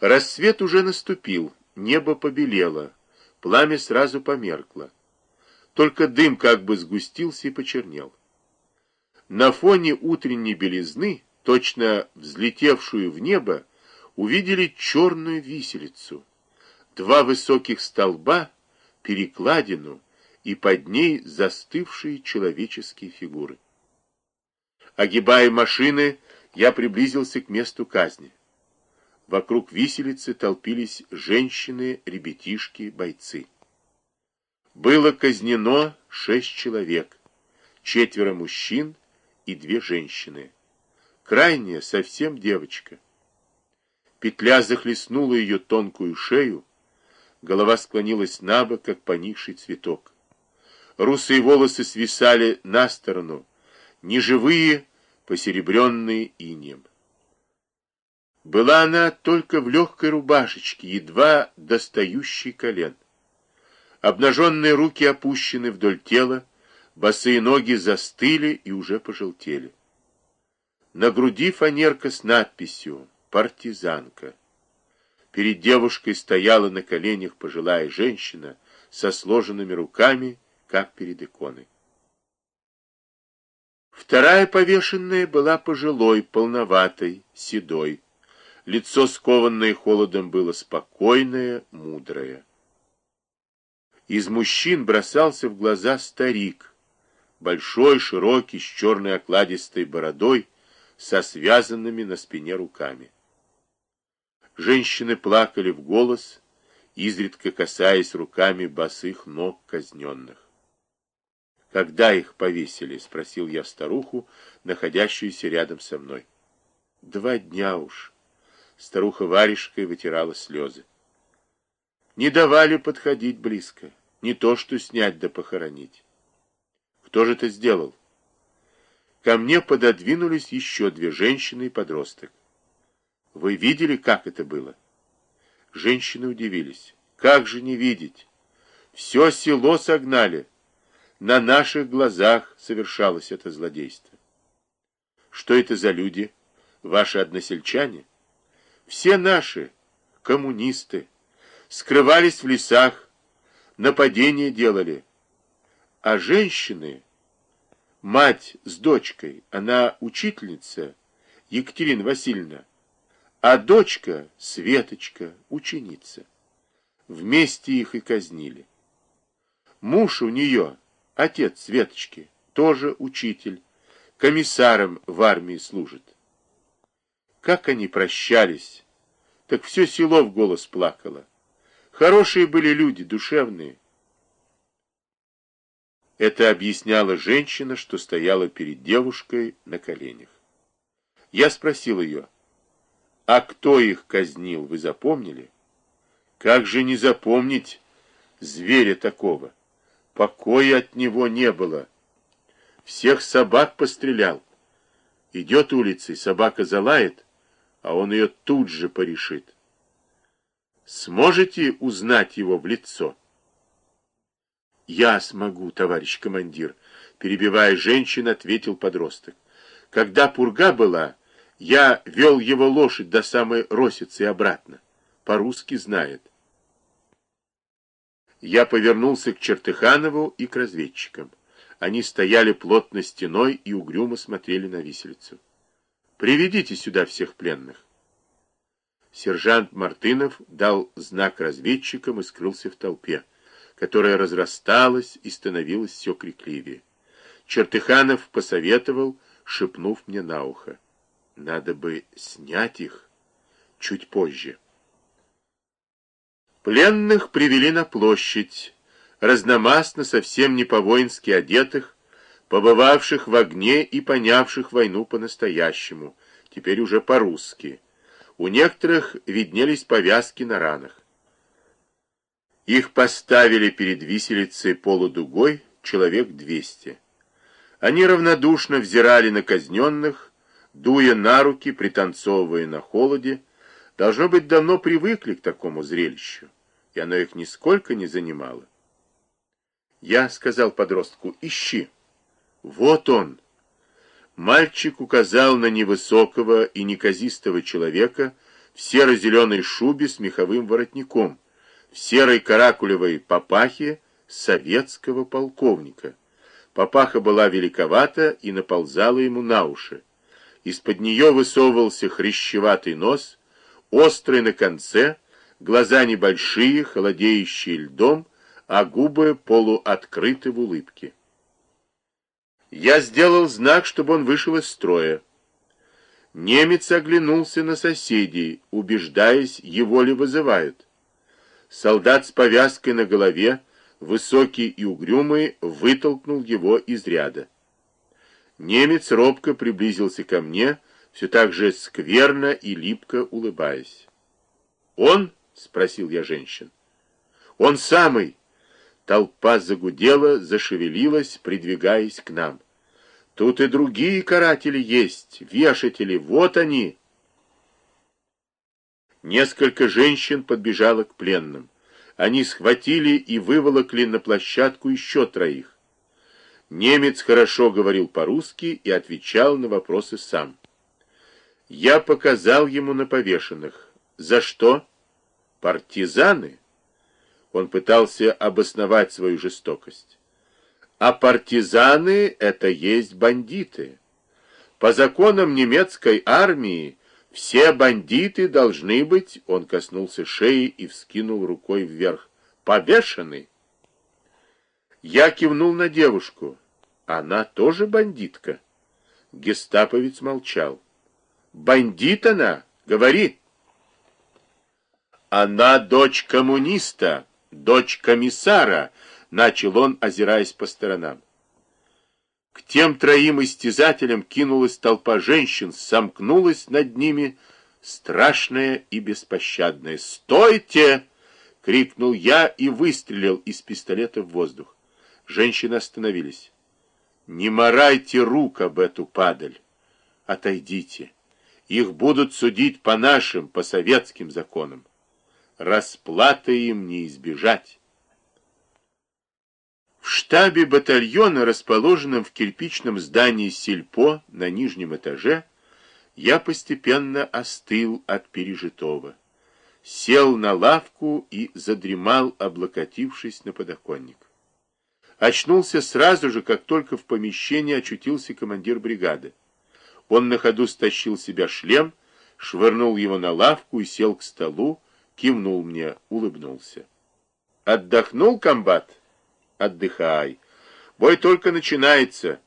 Рассвет уже наступил, небо побелело, пламя сразу померкло. Только дым как бы сгустился и почернел. На фоне утренней белизны, точно взлетевшую в небо, увидели черную виселицу. Два высоких столба, перекладину и под ней застывшие человеческие фигуры. Огибая машины, я приблизился к месту казни. Вокруг виселицы толпились женщины, ребятишки, бойцы. Было казнено шесть человек, четверо мужчин и две женщины. Крайняя совсем девочка. Петля захлестнула ее тонкую шею, голова склонилась на бок, как поникший цветок. Русые волосы свисали на сторону, неживые, посеребренные инем. Была она только в легкой рубашечке, едва достающей колен. Обнаженные руки опущены вдоль тела, босые ноги застыли и уже пожелтели. На груди фанерка с надписью «Партизанка». Перед девушкой стояла на коленях пожилая женщина со сложенными руками, как перед иконой. Вторая повешенная была пожилой, полноватой, седой. Лицо, скованное холодом, было спокойное, мудрое. Из мужчин бросался в глаза старик, большой, широкий, с черной окладистой бородой, со связанными на спине руками. Женщины плакали в голос, изредка касаясь руками босых ног казненных. «Когда их повесили?» — спросил я старуху, находящуюся рядом со мной. «Два дня уж». Старуха варежкой вытирала слезы. Не давали подходить близко, не то что снять да похоронить. Кто же это сделал? Ко мне пододвинулись еще две женщины и подросток. Вы видели, как это было? Женщины удивились. Как же не видеть? Все село согнали. На наших глазах совершалось это злодейство. Что это за люди? Ваши односельчане? Все наши, коммунисты, скрывались в лесах, нападения делали. А женщины, мать с дочкой, она учительница, Екатерина Васильевна, а дочка, Светочка, ученица. Вместе их и казнили. Муж у нее, отец Светочки, тоже учитель, комиссаром в армии служит. Как они прощались, так все село в голос плакало. Хорошие были люди, душевные. Это объясняла женщина, что стояла перед девушкой на коленях. Я спросил ее, а кто их казнил, вы запомнили? Как же не запомнить зверя такого? Покоя от него не было. Всех собак пострелял. Идет улицей, собака залает, а он ее тут же порешит. Сможете узнать его в лицо? Я смогу, товарищ командир, перебивая женщин, ответил подросток. Когда пурга была, я вел его лошадь до самой Росицы и обратно. По-русски знает. Я повернулся к Чертыханову и к разведчикам. Они стояли плотно стеной и угрюмо смотрели на виселицу. Приведите сюда всех пленных. Сержант Мартынов дал знак разведчикам и скрылся в толпе, которая разрасталась и становилась все крикливее. Чертыханов посоветовал, шепнув мне на ухо. Надо бы снять их чуть позже. Пленных привели на площадь, разномастно, совсем не по-воински одетых, побывавших в огне и понявших войну по-настоящему, теперь уже по-русски. У некоторых виднелись повязки на ранах. Их поставили перед виселицей полудугой человек двести. Они равнодушно взирали на казненных, дуя на руки, пританцовывая на холоде, должно быть, давно привыкли к такому зрелищу, и оно их нисколько не занимало. Я сказал подростку, ищи. Вот он. Мальчик указал на невысокого и неказистого человека в серо-зеленой шубе с меховым воротником, в серой каракулевой папахе советского полковника. Папаха была великовата и наползала ему на уши. Из-под нее высовывался хрящеватый нос, острый на конце, глаза небольшие, холодеющие льдом, а губы полуоткрыты в улыбке. Я сделал знак, чтобы он вышел из строя. Немец оглянулся на соседей, убеждаясь, его ли вызывают. Солдат с повязкой на голове, высокий и угрюмый, вытолкнул его из ряда. Немец робко приблизился ко мне, все так же скверно и липко улыбаясь. «Он?» — спросил я женщин. «Он самый!» Толпа загудела, зашевелилась, придвигаясь к нам. «Тут и другие каратели есть, вешатели, вот они!» Несколько женщин подбежало к пленным. Они схватили и выволокли на площадку еще троих. Немец хорошо говорил по-русски и отвечал на вопросы сам. Я показал ему на повешенных. За что? Партизаны? Он пытался обосновать свою жестокость. А партизаны — это есть бандиты. По законам немецкой армии все бандиты должны быть, он коснулся шеи и вскинул рукой вверх, повешены. Я кивнул на девушку. Она тоже бандитка. Гестаповец молчал. Бандит она? Говори. Она дочь коммуниста, дочь комиссара, начал он, озираясь по сторонам. К тем троим истязателям кинулась толпа женщин, сомкнулась над ними, страшная и беспощадная. «Стойте!» — крикнул я и выстрелил из пистолета в воздух. Женщины остановились. «Не морайте рук об эту падаль! Отойдите! Их будут судить по нашим, по советским законам. Расплаты им не избежать!» В штабе батальона, расположенном в кирпичном здании Сельпо на нижнем этаже, я постепенно остыл от пережитого. Сел на лавку и задремал, облокотившись на подоконник. Очнулся сразу же, как только в помещении очутился командир бригады. Он на ходу стащил себя шлем, швырнул его на лавку и сел к столу, кивнул мне, улыбнулся. «Отдохнул, комбат?» «Отдыхай. Бой только начинается».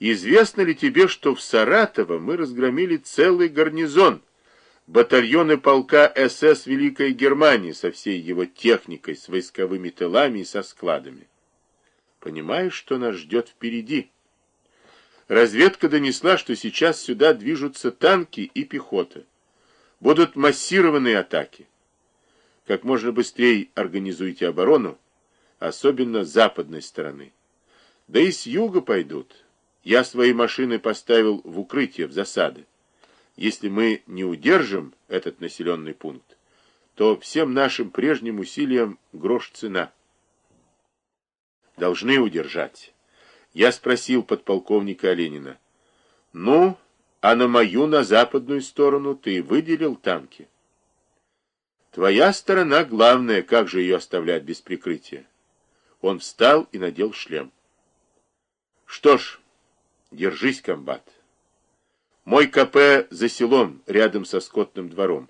Известно ли тебе, что в Саратово мы разгромили целый гарнизон, батальоны полка СС Великой Германии со всей его техникой, с войсковыми тылами и со складами? Понимаешь, что нас ждет впереди? Разведка донесла, что сейчас сюда движутся танки и пехота. Будут массированные атаки. Как можно быстрее организуйте оборону, особенно с западной стороны. Да и с юга пойдут. Я свои машины поставил в укрытие, в засады. Если мы не удержим этот населенный пункт, то всем нашим прежним усилиям грош цена. Должны удержать. Я спросил подполковника Оленина. Ну, а на мою, на западную сторону ты выделил танки? Твоя сторона главная, как же ее оставлять без прикрытия? Он встал и надел шлем. Что ж, Держись, комбат. Мой КП за селом, рядом со скотным двором.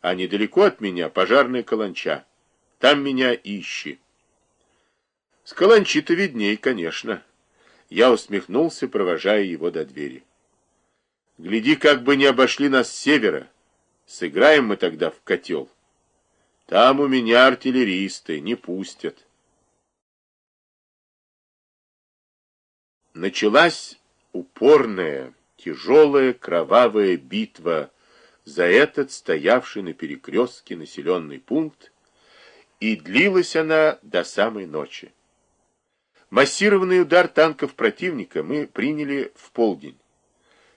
А недалеко от меня пожарная каланча. Там меня ищи. С каланчи-то видней, конечно. Я усмехнулся, провожая его до двери. Гляди, как бы не обошли нас с севера. Сыграем мы тогда в котел. Там у меня артиллеристы, не пустят. Началась упорная, тяжелая, кровавая битва за этот стоявший на перекрестке населенный пункт, и длилась она до самой ночи. Массированный удар танков противника мы приняли в полдень.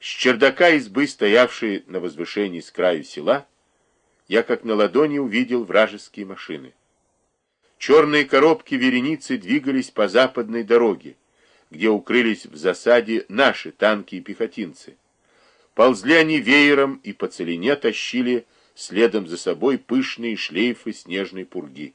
С чердака избы, стоявшей на возвышении с краю села, я как на ладони увидел вражеские машины. Черные коробки вереницы двигались по западной дороге, где укрылись в засаде наши танки и пехотинцы. Ползли они веером и по целине тащили следом за собой пышные шлейфы снежной пурги.